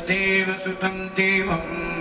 म् देवम्।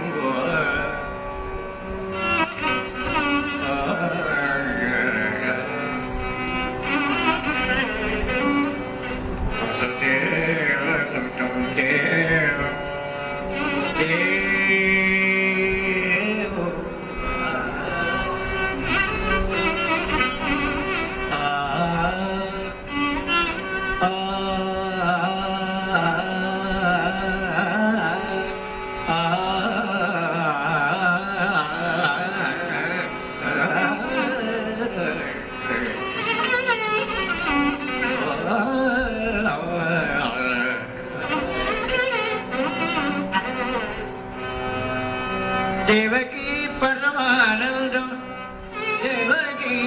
தேவகி பரமானந்தம் தேவகி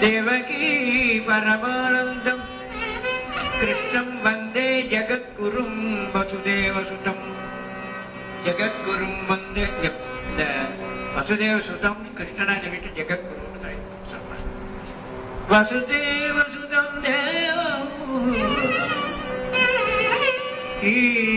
தேவகி பரமானந்தம் கிருஷ்ணம் வந்தே ஜகத்குரும் வசுதேவசுதம். ஜகத்குரும் வந்தே இந்த வசுதேவசுதம் கிருஷ்ணனா சொல்லிட்டு. वसुदेव सुगे ई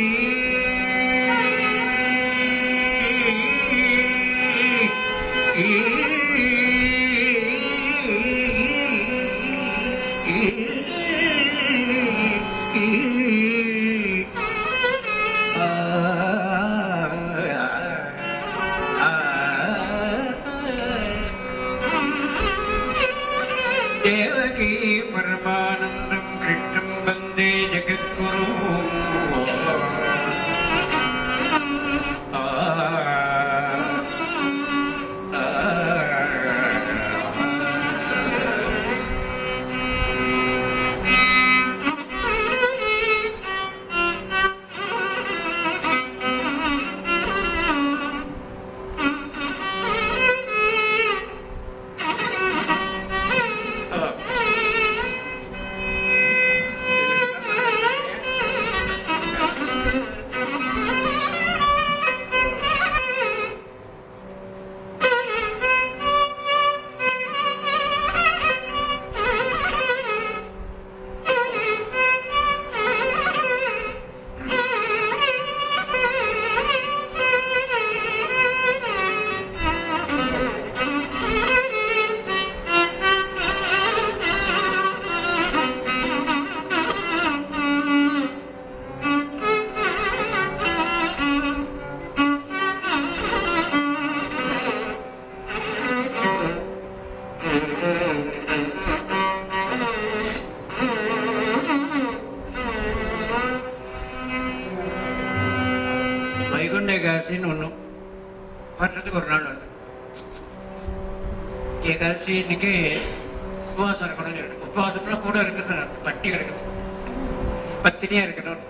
ஏகாதசி இன்னைக்கு உபவாசம் இருக்கணும் சொல்லணும். உபவாசம்னா கூட இருக்குது பட்டி இருக்குது. பத்தினியா இருக்கணும்.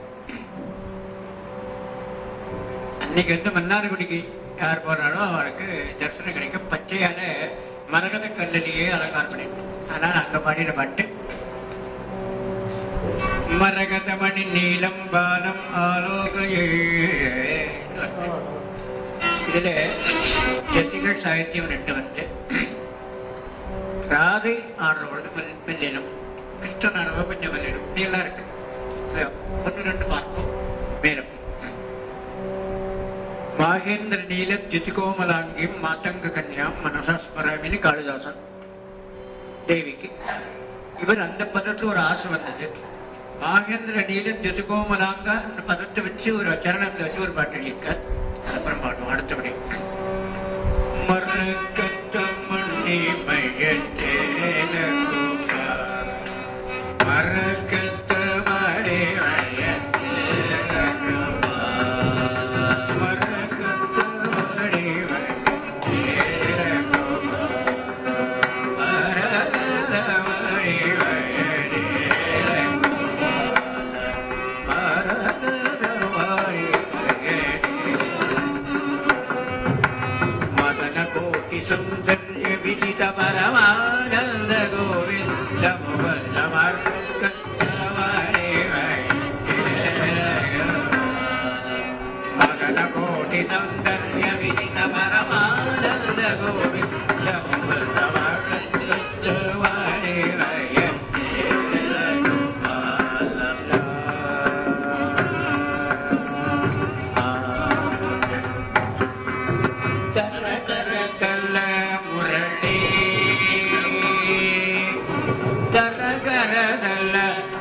அன்னைக்கு வந்து மன்னார்குடிக்கு யார் போறாலும் அவருக்கு தரிசனம் கிடைக்கும் பச்சையால மரகத கல்லிலேயே அலங்காரம் பண்ணிடும் ஆனால் அங்க பாடின பாட்டு மரகதமணி நீலம் பாலம் ஆலோகையே இதுல ஜத்திகள் சாகித்யம் ரெண்டு வந்து. ராதை ஆடுறவளது மெல்லினம் கிருஷ்ணன் ஆடுறவங்க கொஞ்சம் மெல்லினம் இப்படி எல்லாம் இருக்கு ஒன்று ரெண்டு பார்ப்போம் மேலும் மாகேந்திர நீல ஜுதிகோமலாங்கியும் மாத்தங்க கன்யாம் மனசாஸ்மராமின்னு காளிதாசன் தேவிக்கு இவர் அந்த பதத்துல ஒரு ஆசை வந்தது மாகேந்திர நீல ஜுதிகோமலாங்க அந்த பதத்தை வச்சு ஒரு சரணத்தை வச்சு ஒரு பாட்டு எழுதியிருக்கார் அப்புறம் பாடுவோம் அடுத்தபடி மண்ணி மையத்தேன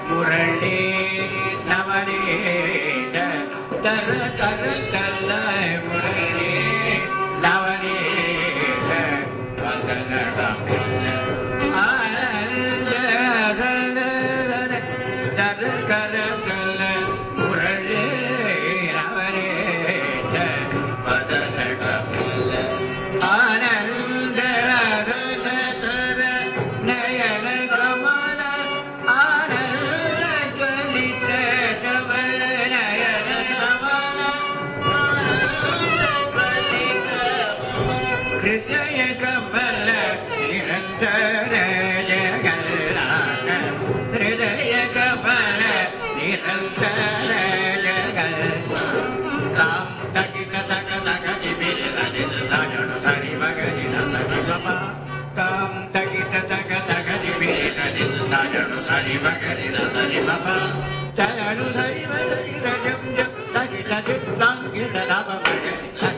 முரளே हृदय हृदयकल निरन्तर जगला हृदयकल निरन्तर जगा का तगितगता मिलिता जाणसा मगदिकित मेलिता जाणसा मगदि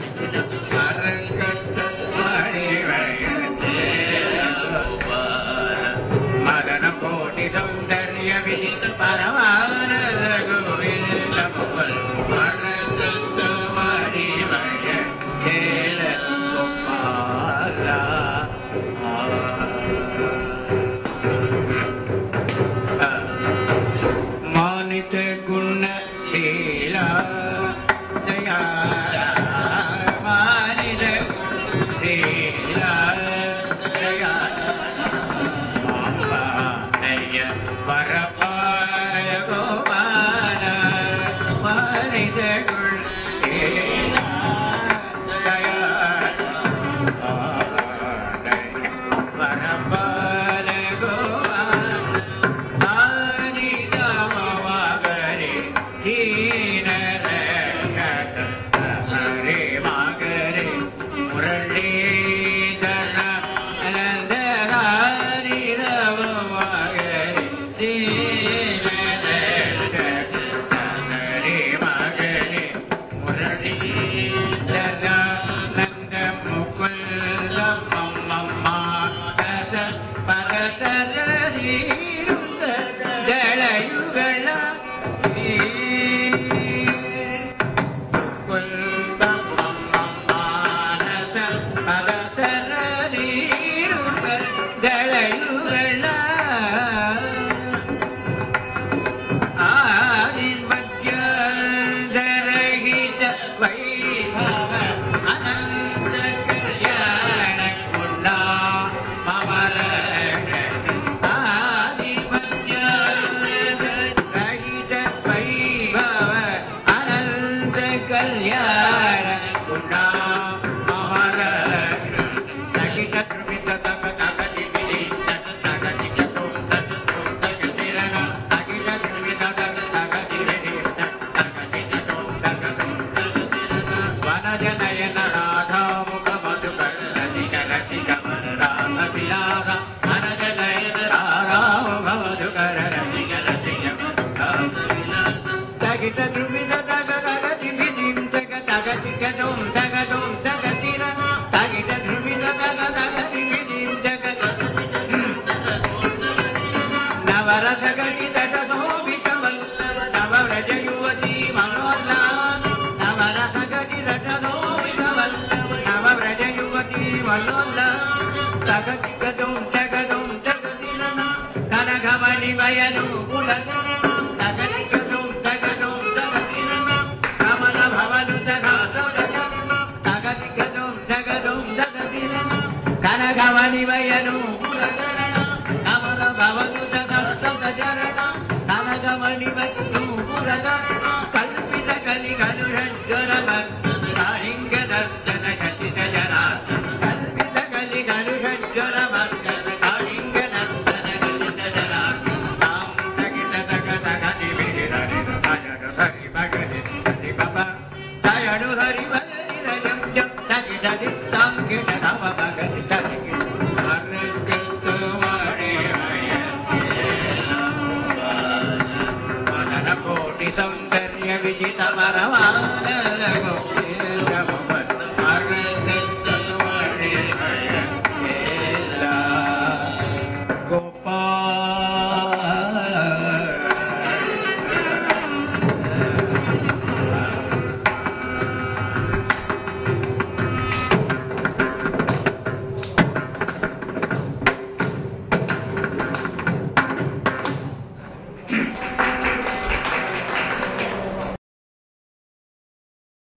Hey. రాజనయన రాధా ముఖ మధుక రసిక రసిక మన రాధ పిలాధ మనగ నయన రాధా ముఖ మధుకర రసిక రసిక తగిట ధృమిద తగ తగ తిమి దిం నవరసగ తనయను తగలికటం తగడం తగదిరణ కమల భవను తగలికటం తగడం తగదిరణ కనగవని వయను కమల